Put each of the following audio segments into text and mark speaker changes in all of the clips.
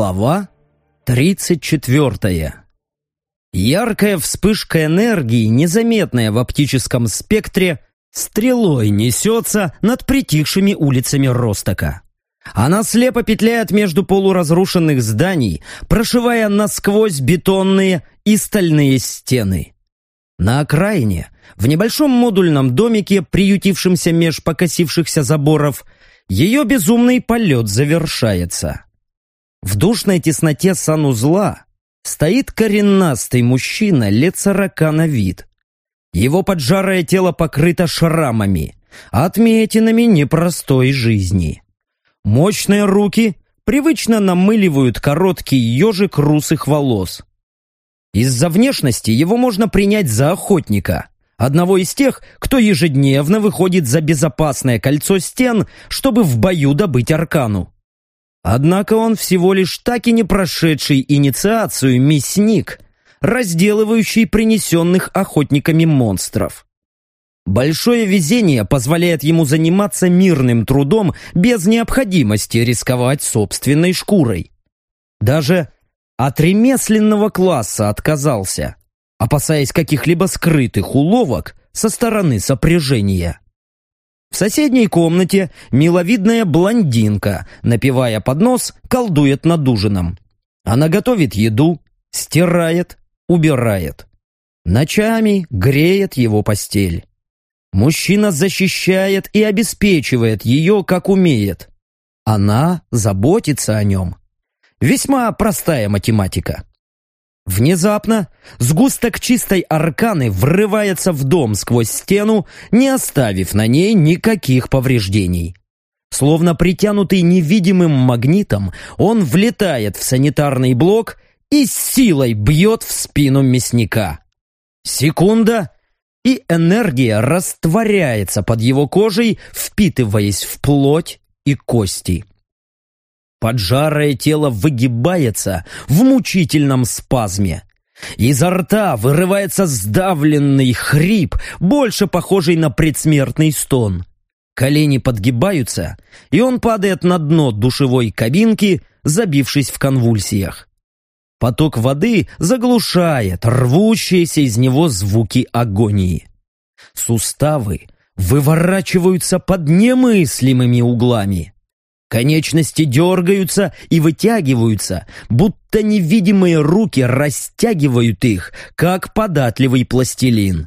Speaker 1: Глава 34. Яркая вспышка энергии, незаметная в оптическом спектре, стрелой несется над притихшими улицами Ростока. Она слепо петляет между полуразрушенных зданий, прошивая насквозь бетонные и стальные стены. На окраине, в небольшом модульном домике, приютившемся меж покосившихся заборов, ее безумный полет завершается. В душной тесноте санузла стоит коренастый мужчина лет сорока на вид. Его поджарое тело покрыто шрамами, отметинами непростой жизни. Мощные руки привычно намыливают короткий ежик русых волос. Из-за внешности его можно принять за охотника, одного из тех, кто ежедневно выходит за безопасное кольцо стен, чтобы в бою добыть аркану. Однако он всего лишь так и не прошедший инициацию мясник, разделывающий принесенных охотниками монстров. Большое везение позволяет ему заниматься мирным трудом без необходимости рисковать собственной шкурой. Даже от ремесленного класса отказался, опасаясь каких-либо скрытых уловок со стороны сопряжения. В соседней комнате миловидная блондинка, напивая под нос, колдует над ужином. Она готовит еду, стирает, убирает. Ночами греет его постель. Мужчина защищает и обеспечивает ее, как умеет. Она заботится о нем. Весьма простая математика. Внезапно сгусток чистой арканы врывается в дом сквозь стену, не оставив на ней никаких повреждений. Словно притянутый невидимым магнитом, он влетает в санитарный блок и с силой бьет в спину мясника. Секунда, и энергия растворяется под его кожей, впитываясь в плоть и кости. Поджарое тело выгибается в мучительном спазме. Изо рта вырывается сдавленный хрип, больше похожий на предсмертный стон. Колени подгибаются, и он падает на дно душевой кабинки, забившись в конвульсиях. Поток воды заглушает рвущиеся из него звуки агонии. Суставы выворачиваются под немыслимыми углами. Конечности дергаются и вытягиваются, будто невидимые руки растягивают их, как податливый пластилин.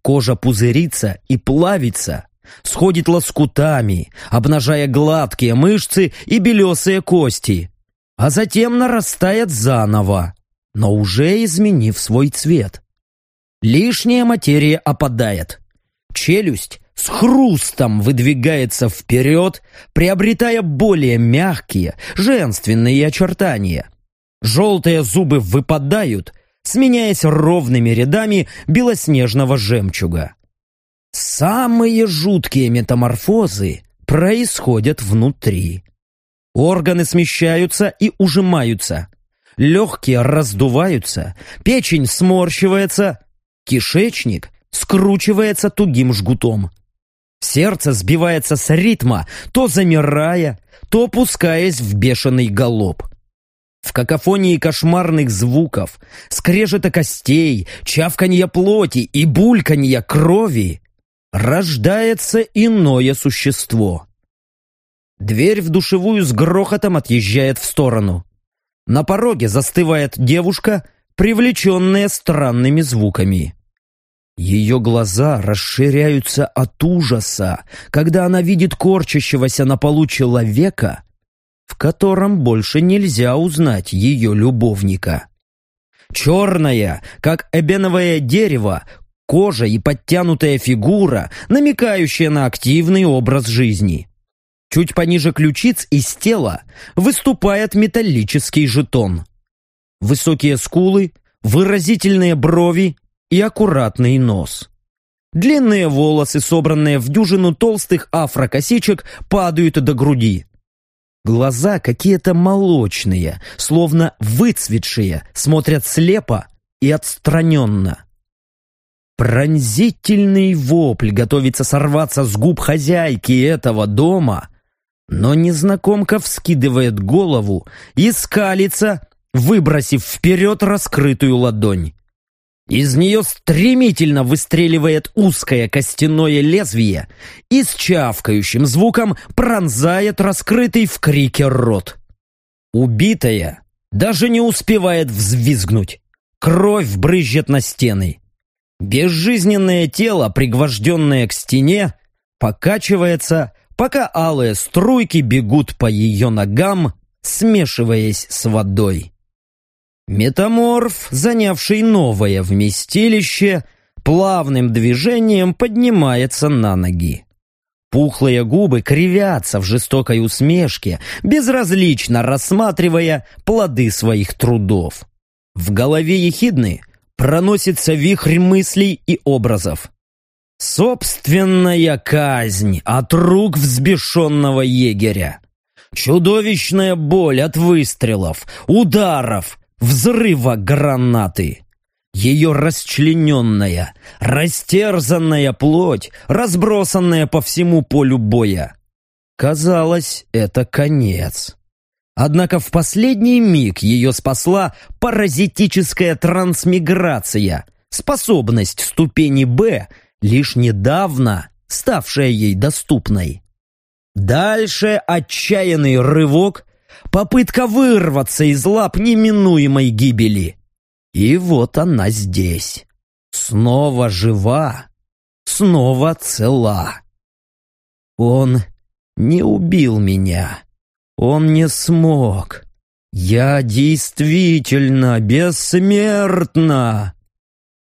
Speaker 1: Кожа пузырится и плавится, сходит лоскутами, обнажая гладкие мышцы и белесые кости, а затем нарастает заново, но уже изменив свой цвет. Лишняя материя опадает. Челюсть с хрустом выдвигается вперед, приобретая более мягкие, женственные очертания. Желтые зубы выпадают, сменяясь ровными рядами белоснежного жемчуга. Самые жуткие метаморфозы происходят внутри. Органы смещаются и ужимаются. Легкие раздуваются, печень сморщивается, кишечник скручивается тугим жгутом. Сердце сбивается с ритма, то замирая, то опускаясь в бешеный галоп. В какофонии кошмарных звуков, скрежета костей, чавканья плоти и бульканья крови рождается иное существо. Дверь в душевую с грохотом отъезжает в сторону. На пороге застывает девушка, привлеченная странными звуками. Ее глаза расширяются от ужаса, когда она видит корчащегося на полу человека, в котором больше нельзя узнать ее любовника. Черная, как эбеновое дерево, кожа и подтянутая фигура, намекающая на активный образ жизни. Чуть пониже ключиц из тела выступает металлический жетон. Высокие скулы, выразительные брови, и аккуратный нос. Длинные волосы, собранные в дюжину толстых афрокосичек, падают до груди. Глаза какие-то молочные, словно выцветшие, смотрят слепо и отстраненно. Пронзительный вопль готовится сорваться с губ хозяйки этого дома, Но незнакомка вскидывает голову и скалится, выбросив вперед раскрытую ладонь. Из нее стремительно выстреливает узкое костяное лезвие и с чавкающим звуком пронзает раскрытый в крике рот. Убитая даже не успевает взвизгнуть. Кровь брызжет на стены. Безжизненное тело, пригвожденное к стене, покачивается, пока алые струйки бегут по ее ногам, смешиваясь с водой. Метаморф, занявший новое вместилище, плавным движением поднимается на ноги. Пухлые губы кривятся в жестокой усмешке, безразлично рассматривая плоды своих трудов. В голове ехидны проносится вихрь мыслей и образов. Собственная казнь от рук взбешенного егеря. Чудовищная боль от выстрелов, ударов, взрыва гранаты. Ее расчлененная, растерзанная плоть, разбросанная по всему полю боя. Казалось, это конец. Однако в последний миг ее спасла паразитическая трансмиграция, способность ступени «Б», лишь недавно ставшая ей доступной. Дальше отчаянный рывок, попытка вырваться из лап неминуемой гибели. И вот она здесь. Снова жива, снова цела. Он не убил меня. Он не смог. Я действительно бессмертна.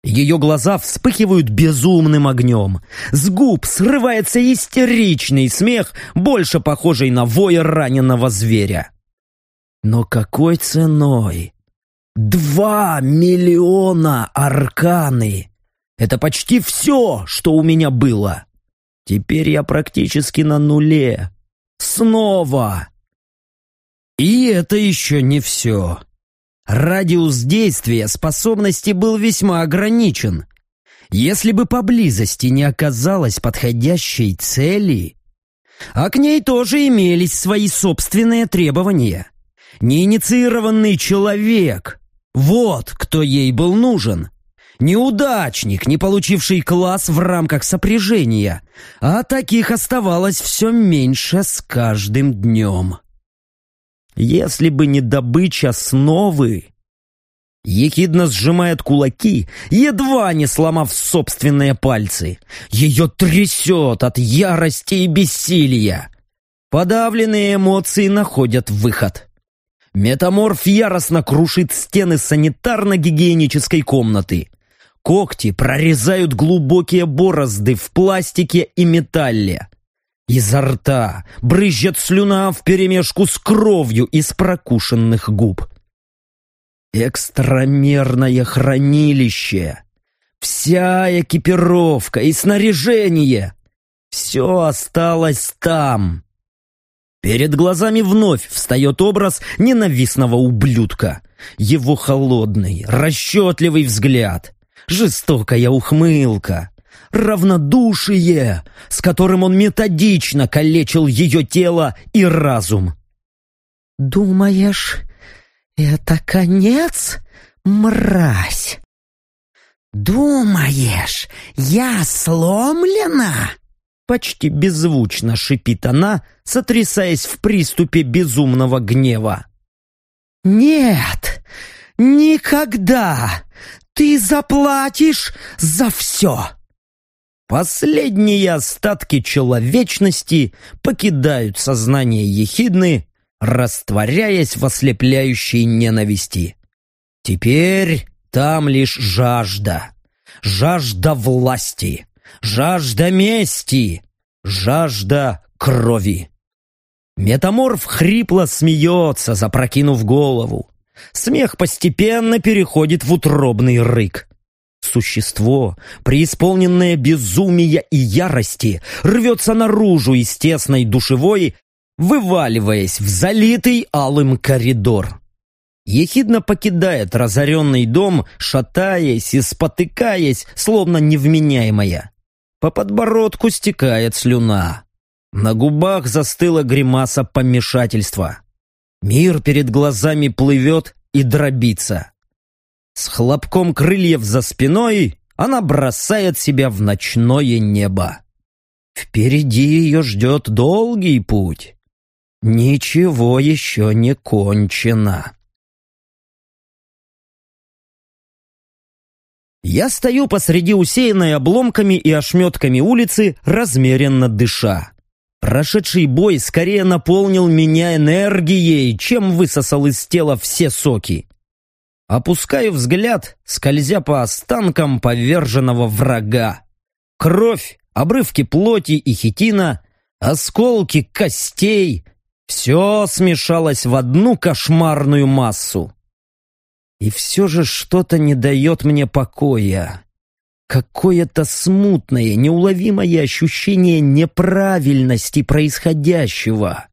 Speaker 1: Ее глаза вспыхивают безумным огнем. С губ срывается истеричный смех, больше похожий на вой раненого зверя. Но какой ценой? Два миллиона арканы! Это почти все, что у меня было. Теперь я практически на нуле. Снова! И это еще не все. Радиус действия способности был весьма ограничен. Если бы поблизости не оказалось подходящей цели, а к ней тоже имелись свои собственные требования. Неинициированный человек — вот кто ей был нужен. Неудачник, не получивший класс в рамках сопряжения, а таких оставалось все меньше с каждым днем. Если бы не добыча снова, Ехидно сжимает кулаки, едва не сломав собственные пальцы. Ее трясет от ярости и бессилия. Подавленные эмоции находят выход. Метаморф яростно крушит стены санитарно-гигиенической комнаты. Когти прорезают глубокие борозды в пластике и металле. Изо рта брызжет слюна вперемешку с кровью из прокушенных губ. Экстрамерное хранилище. Вся экипировка и снаряжение. Все осталось там. Перед глазами вновь встает образ ненавистного ублюдка. Его холодный, расчетливый взгляд. Жестокая ухмылка равнодушие, с которым он методично калечил ее тело и разум. «Думаешь, это конец, мразь? Думаешь, я сломлена?» Почти беззвучно шипит она, сотрясаясь в приступе безумного гнева. «Нет, никогда! Ты заплатишь за все!» Последние остатки человечности покидают сознание ехидны, растворяясь в ослепляющей ненависти. Теперь там лишь жажда. Жажда власти. Жажда мести. Жажда крови. Метаморф хрипло смеется, запрокинув голову. Смех постепенно переходит в утробный рык. Существо, преисполненное безумия и ярости, рвется наружу из тесной душевой, вываливаясь в залитый алым коридор. Ехидно покидает разоренный дом, шатаясь и спотыкаясь, словно невменяемая. По подбородку стекает слюна. На губах застыла гримаса помешательства. Мир перед глазами плывет и дробится. С хлопком крыльев за спиной она бросает себя в ночное небо. Впереди ее ждет долгий путь. Ничего еще не кончено. Я стою посреди усеянной обломками и ошметками улицы, размеренно дыша. Прошедший бой скорее наполнил меня энергией, чем высосал из тела все соки. Опускаю взгляд, скользя по останкам поверженного врага. Кровь, обрывки плоти и хитина, осколки костей — все смешалось в одну кошмарную массу. И все же что-то не дает мне покоя. Какое-то смутное, неуловимое ощущение неправильности происходящего.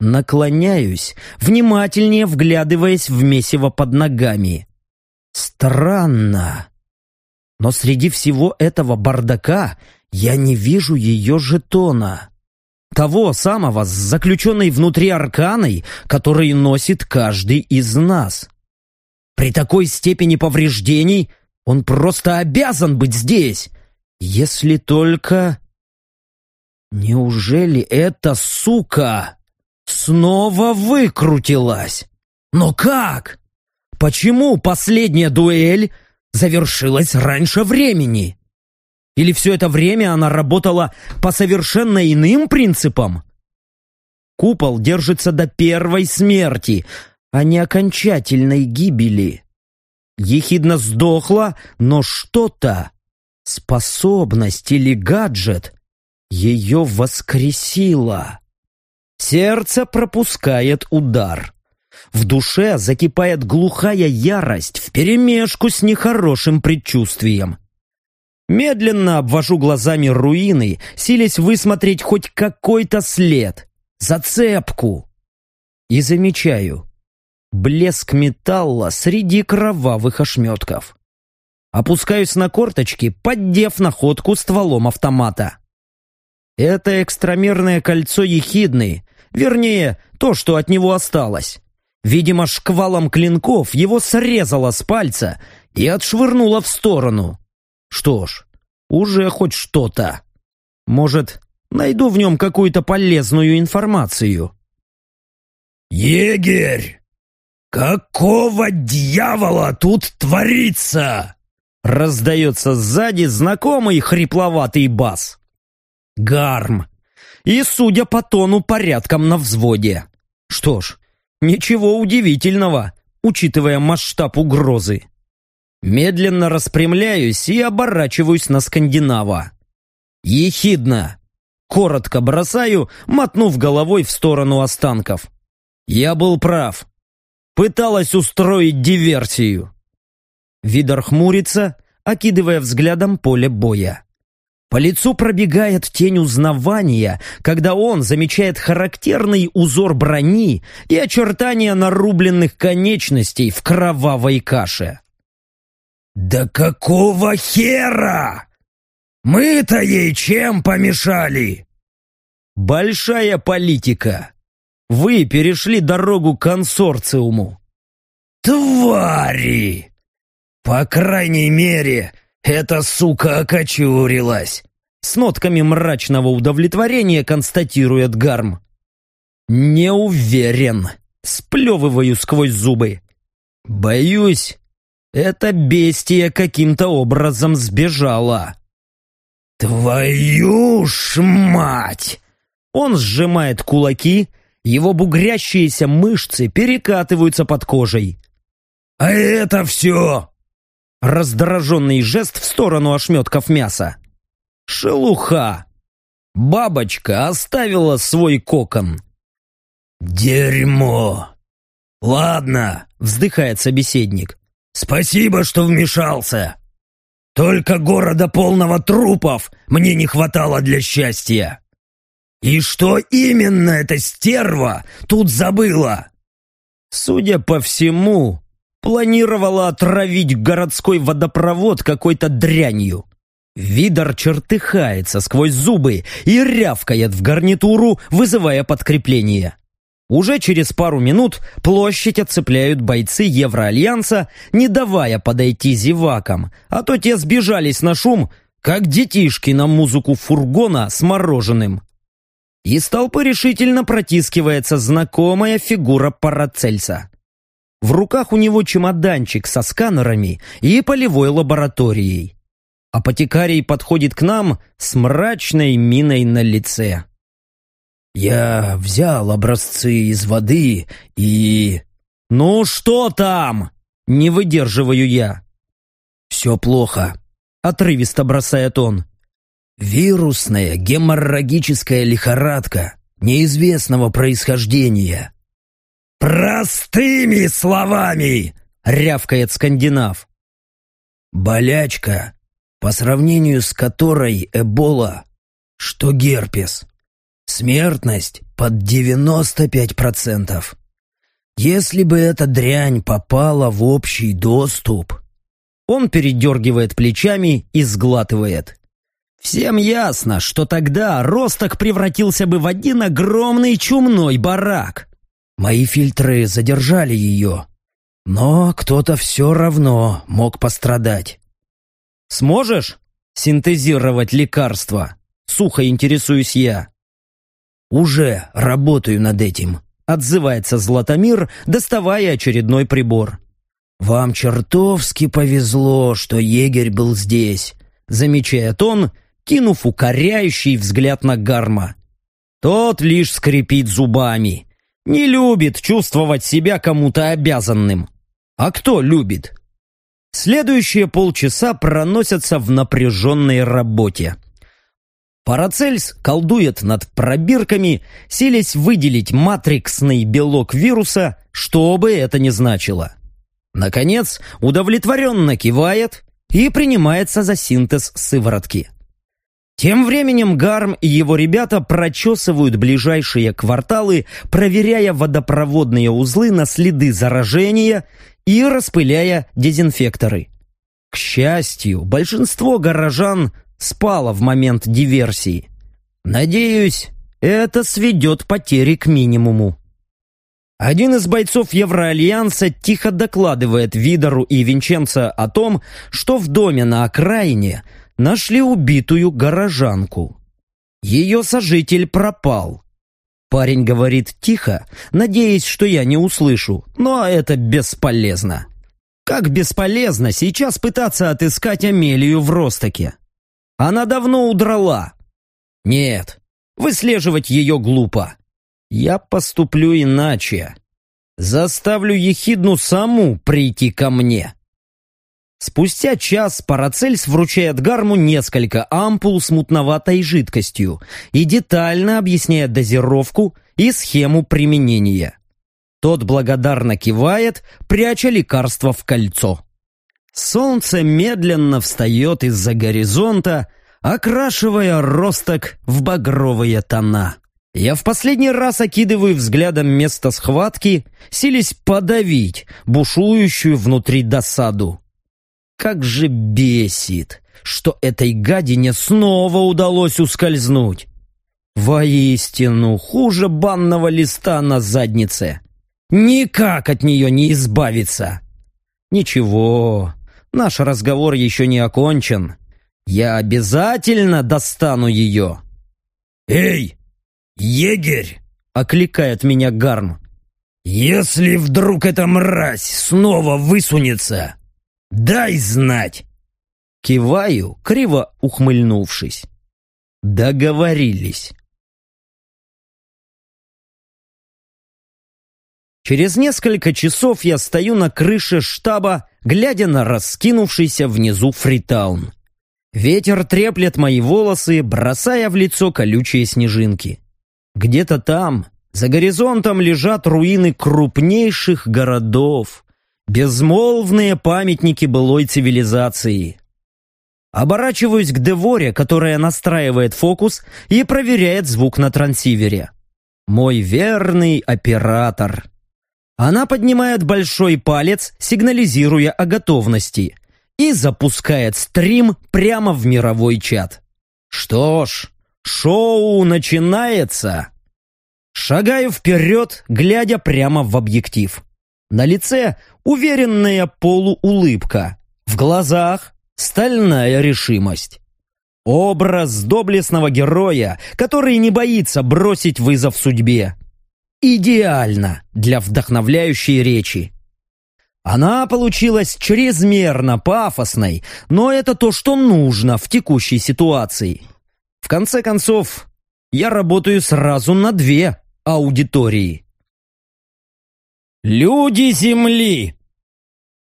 Speaker 1: Наклоняюсь, внимательнее вглядываясь в месиво под ногами. Странно. Но среди всего этого бардака я не вижу ее жетона. Того самого, с заключенной внутри арканой, который носит каждый из нас. При такой степени повреждений он просто обязан быть здесь. Если только... Неужели эта сука снова выкрутилась? Но как? Почему последняя дуэль завершилась раньше времени? Или все это время она работала по совершенно иным принципам? Купол держится до первой смерти, а не окончательной гибели. Ехидна сдохла, но что-то, способность или гаджет, ее воскресило. Сердце пропускает удар. В душе закипает глухая ярость вперемешку с нехорошим предчувствием. Медленно обвожу глазами руины, силясь высмотреть хоть какой-то след, зацепку. И замечаю, блеск металла среди кровавых ошметков. Опускаюсь на корточки, поддев находку стволом автомата. Это экстрамерное кольцо ехидны, вернее, то, что от него осталось. Видимо, шквалом клинков его срезало с пальца и отшвырнуло в сторону. Что ж, уже хоть что-то. Может, найду в нем какую-то полезную информацию.
Speaker 2: «Егерь!» «Какого дьявола тут творится?»
Speaker 1: Раздается сзади знакомый хрипловатый бас. Гарм. И, судя по тону, порядком на взводе. Что ж, ничего удивительного, учитывая масштаб угрозы. Медленно распрямляюсь и оборачиваюсь на скандинава. Ехидно. Коротко бросаю, мотнув головой в сторону останков. Я был прав пыталась устроить диверсию. Видор хмурится, окидывая взглядом поле боя. По лицу пробегает тень узнавания, когда он замечает характерный узор брони и очертания нарубленных конечностей в кровавой каше.
Speaker 2: «Да какого хера? Мы-то ей чем помешали?»
Speaker 1: «Большая политика. Вы перешли дорогу консорциуму.
Speaker 2: Твари! По крайней мере, эта сука окочурилась.
Speaker 1: С нотками мрачного удовлетворения констатирует Гарм. Не уверен. Сплевываю сквозь зубы. Боюсь, эта бестия каким-то образом сбежала.
Speaker 2: «Твою ж мать!»
Speaker 1: Он сжимает кулаки, его бугрящиеся мышцы перекатываются под кожей.
Speaker 2: «А это все!»
Speaker 1: Раздраженный жест в сторону ошметков мяса. «Шелуха!» Бабочка оставила свой кокон.
Speaker 2: «Дерьмо!» «Ладно», — вздыхает собеседник. «Спасибо, что вмешался. Только города полного трупов мне не хватало для счастья. «И что именно эта стерва тут забыла?»
Speaker 1: Судя по всему, планировала отравить городской водопровод какой-то дрянью. Видор чертыхается сквозь зубы и рявкает в гарнитуру, вызывая подкрепление. Уже через пару минут площадь отцепляют бойцы Евроальянса, не давая подойти зевакам, а то те сбежались на шум, как детишки на музыку фургона с мороженым. Из толпы решительно протискивается знакомая фигура Парацельса. В руках у него чемоданчик со сканерами и полевой лабораторией. Апотекарий подходит к нам с мрачной миной на лице. «Я взял образцы из воды и...» «Ну что там?» Не выдерживаю я. «Все плохо», — отрывисто бросает он. «Вирусная геморрагическая лихорадка неизвестного происхождения».
Speaker 2: «Простыми словами!» — рявкает скандинав.
Speaker 1: «Болячка, по сравнению с которой Эбола, что герпес. Смертность под 95%. Если бы эта дрянь попала в общий доступ... Он передергивает плечами и сглатывает. Всем ясно, что тогда Росток превратился бы в один огромный чумной барак. Мои фильтры задержали ее. Но кто-то все равно мог пострадать. «Сможешь синтезировать лекарство?» Сухо интересуюсь я. «Уже работаю над этим», — отзывается Златомир, доставая очередной прибор. «Вам чертовски повезло, что егерь был здесь», — замечает он, кинув укоряющий взгляд на Гарма. Тот лишь скрипит зубами. Не любит чувствовать себя кому-то обязанным. А кто любит? Следующие полчаса проносятся в напряженной работе. Парацельс колдует над пробирками, силясь выделить матриксный белок вируса, что бы это ни значило. Наконец, удовлетворенно кивает и принимается за синтез сыворотки. Тем временем Гарм и его ребята прочесывают ближайшие кварталы, проверяя водопроводные узлы на следы заражения и распыляя дезинфекторы. К счастью, большинство горожан спало в момент диверсии. Надеюсь, это сведет потери к минимуму. Один из бойцов Евроальянса тихо докладывает Видору и Винченцо о том, что в доме на окраине нашли убитую горожанку. Ее сожитель пропал. Парень говорит тихо, надеясь, что я не услышу, но это бесполезно. Как бесполезно сейчас пытаться отыскать Амелию в Ростоке. Она давно удрала. Нет, выслеживать ее глупо. Я поступлю иначе. Заставлю Ехидну саму прийти ко мне. Спустя час Парацельс вручает Гарму несколько ампул с мутноватой жидкостью и детально объясняет дозировку и схему применения. Тот благодарно кивает, пряча лекарство в кольцо. Солнце медленно встает из-за горизонта, окрашивая росток в багровые тона. Я в последний раз окидываю взглядом место схватки, сились подавить бушующую внутри досаду. Как же бесит, что этой гадине снова удалось ускользнуть. Воистину, хуже банного листа на заднице. Никак от нее не избавиться. Ничего, наш разговор еще не окончен. Я обязательно достану ее.
Speaker 2: «Эй, егерь!»
Speaker 1: — окликает меня Гарм.
Speaker 2: «Если вдруг эта мразь снова высунется, Дай знать!»
Speaker 1: Киваю, криво ухмыльнувшись. Договорились. Через несколько часов я стою на крыше штаба, глядя на раскинувшийся внизу фритаун. Ветер треплет мои волосы, бросая в лицо колючие снежинки. Где-то там, за горизонтом, лежат руины крупнейших городов, Безмолвные памятники былой цивилизации. Оборачиваюсь к Деворе, которая настраивает фокус и проверяет звук на трансивере. Мой верный оператор. Она поднимает большой палец, сигнализируя о готовности, и запускает стрим прямо в мировой чат. Что ж, шоу начинается. Шагаю вперед, глядя прямо в объектив. На лице уверенная полуулыбка. В глазах стальная решимость. Образ доблестного героя, который не боится бросить вызов судьбе. Идеально для вдохновляющей речи. Она получилась чрезмерно пафосной, но это то, что нужно в текущей ситуации. В конце концов, я работаю сразу на две аудитории. Люди Земли!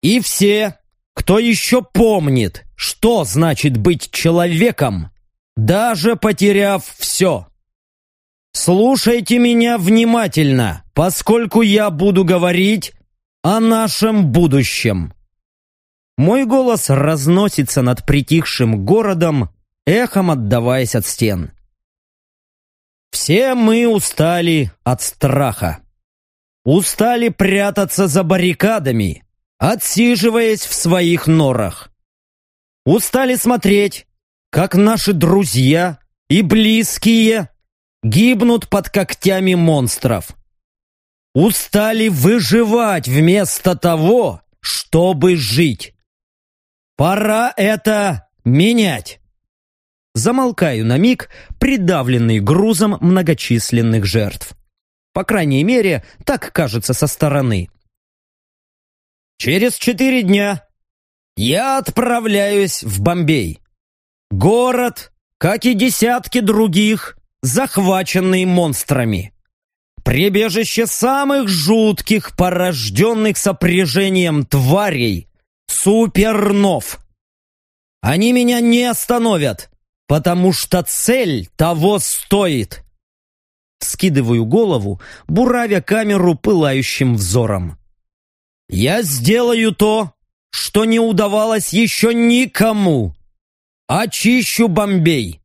Speaker 1: И все, кто еще помнит, что значит быть человеком, даже потеряв все. Слушайте меня внимательно, поскольку я буду говорить о нашем будущем. Мой голос разносится над притихшим городом, эхом отдаваясь от стен. Все мы устали от страха. Устали прятаться за баррикадами, отсиживаясь в своих норах. Устали смотреть, как наши друзья и близкие гибнут под когтями монстров. Устали выживать вместо того, чтобы жить. Пора это менять. Замолкаю на миг, придавленный грузом многочисленных жертв. По крайней мере, так кажется со стороны. Через четыре дня я отправляюсь в Бомбей. Город, как и десятки других, захваченный монстрами. Прибежище самых жутких, порожденных сопряжением тварей, супернов. Они меня не остановят, потому что цель того стоит. Скидываю голову, буравя камеру пылающим взором. Я сделаю то, что не удавалось еще никому. Очищу Бомбей.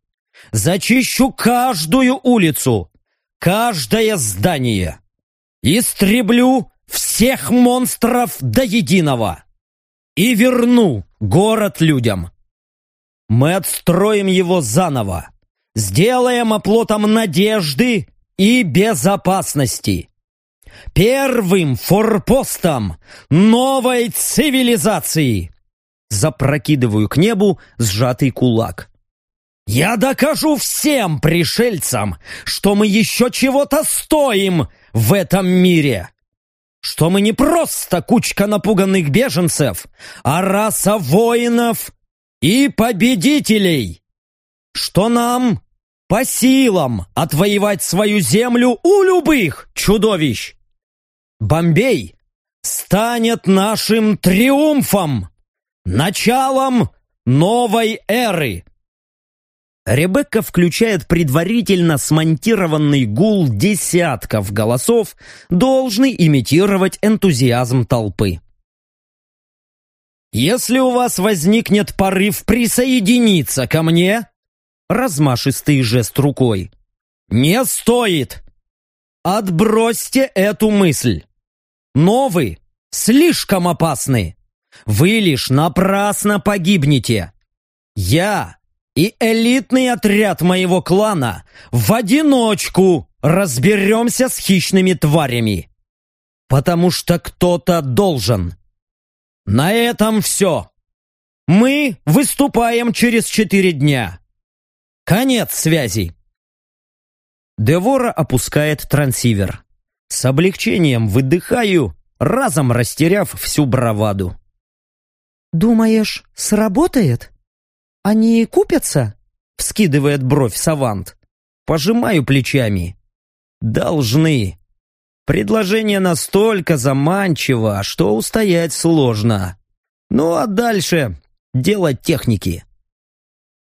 Speaker 1: Зачищу каждую улицу, каждое здание. Истреблю всех монстров до единого. И верну город людям. Мы отстроим его заново. Сделаем оплотом надежды и безопасности. Первым форпостом новой цивилизации. Запрокидываю к небу сжатый кулак. Я докажу всем пришельцам, что мы еще чего-то стоим в этом мире. Что мы не просто кучка напуганных беженцев, а раса воинов и победителей. Что нам по силам отвоевать свою землю у любых чудовищ. Бомбей станет нашим триумфом, началом новой эры. Ребекка включает предварительно смонтированный гул десятков голосов, должный имитировать энтузиазм толпы. Если у вас возникнет порыв присоединиться ко мне, размашистый жест рукой, не стоит. Отбросьте эту мысль. Но вы слишком опасны. Вы лишь напрасно погибнете. Я и элитный отряд моего клана в одиночку разберемся с хищными тварями. Потому что кто-то должен. На этом все. Мы выступаем через четыре дня. Конец связи. Девора опускает трансивер. С облегчением выдыхаю, разом растеряв всю браваду.
Speaker 3: «Думаешь, сработает? Они купятся?»
Speaker 1: Вскидывает бровь Савант. Пожимаю плечами. «Должны. Предложение настолько заманчиво, что устоять сложно. Ну а дальше дело техники».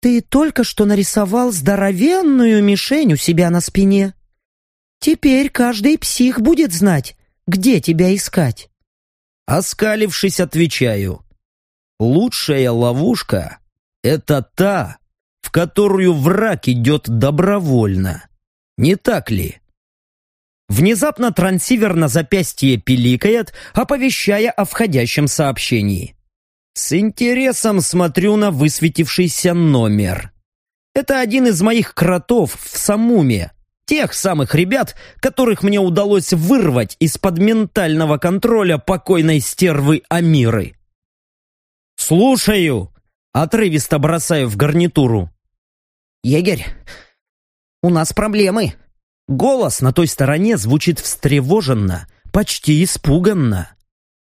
Speaker 3: «Ты только что нарисовал здоровенную мишень у себя на спине. Теперь каждый псих будет знать, где тебя искать».
Speaker 1: Оскалившись, отвечаю. Лучшая ловушка — это та, в которую враг идет добровольно. Не так ли? Внезапно трансивер на запястье пиликает, оповещая о входящем сообщении. С интересом смотрю на высветившийся номер. Это один из моих кротов в Самуме, тех самых ребят, которых мне удалось вырвать из-под ментального контроля покойной стервы Амиры. «Слушаю!» — отрывисто бросаю в гарнитуру.
Speaker 3: «Егерь, у нас проблемы!»
Speaker 1: Голос на той стороне звучит встревоженно, почти испуганно.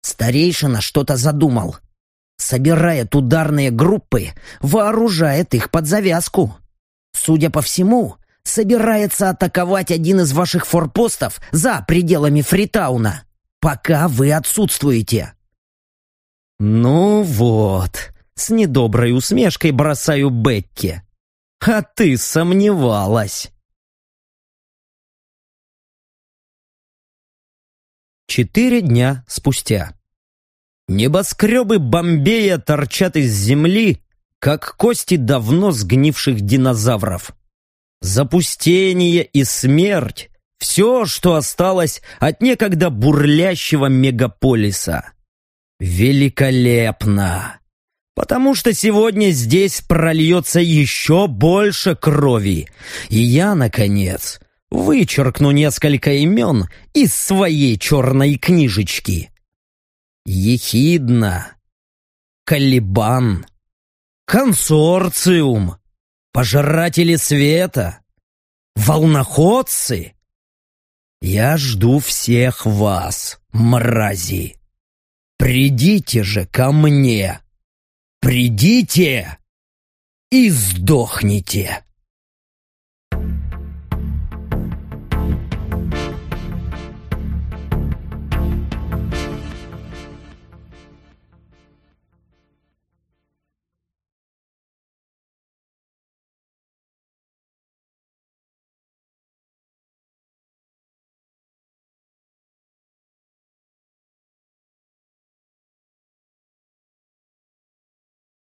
Speaker 3: Старейшина что-то задумал. Собирает ударные группы, вооружает их под завязку. Судя по всему, собирается атаковать один из ваших форпостов за пределами Фритауна, пока вы отсутствуете.
Speaker 1: Ну вот, с недоброй усмешкой бросаю Бекки. А ты сомневалась. Четыре дня спустя. Небоскребы Бомбея торчат из земли, как кости давно сгнивших динозавров. Запустение и смерть — все, что осталось от некогда бурлящего мегаполиса. Великолепно! Потому что сегодня здесь прольется еще больше крови, и я, наконец, вычеркну несколько имен из своей черной книжечки. Ехидна, Калибан, Консорциум, Пожиратели Света, Волноходцы. Я жду всех вас, мрази. Придите же ко мне. Придите и сдохните.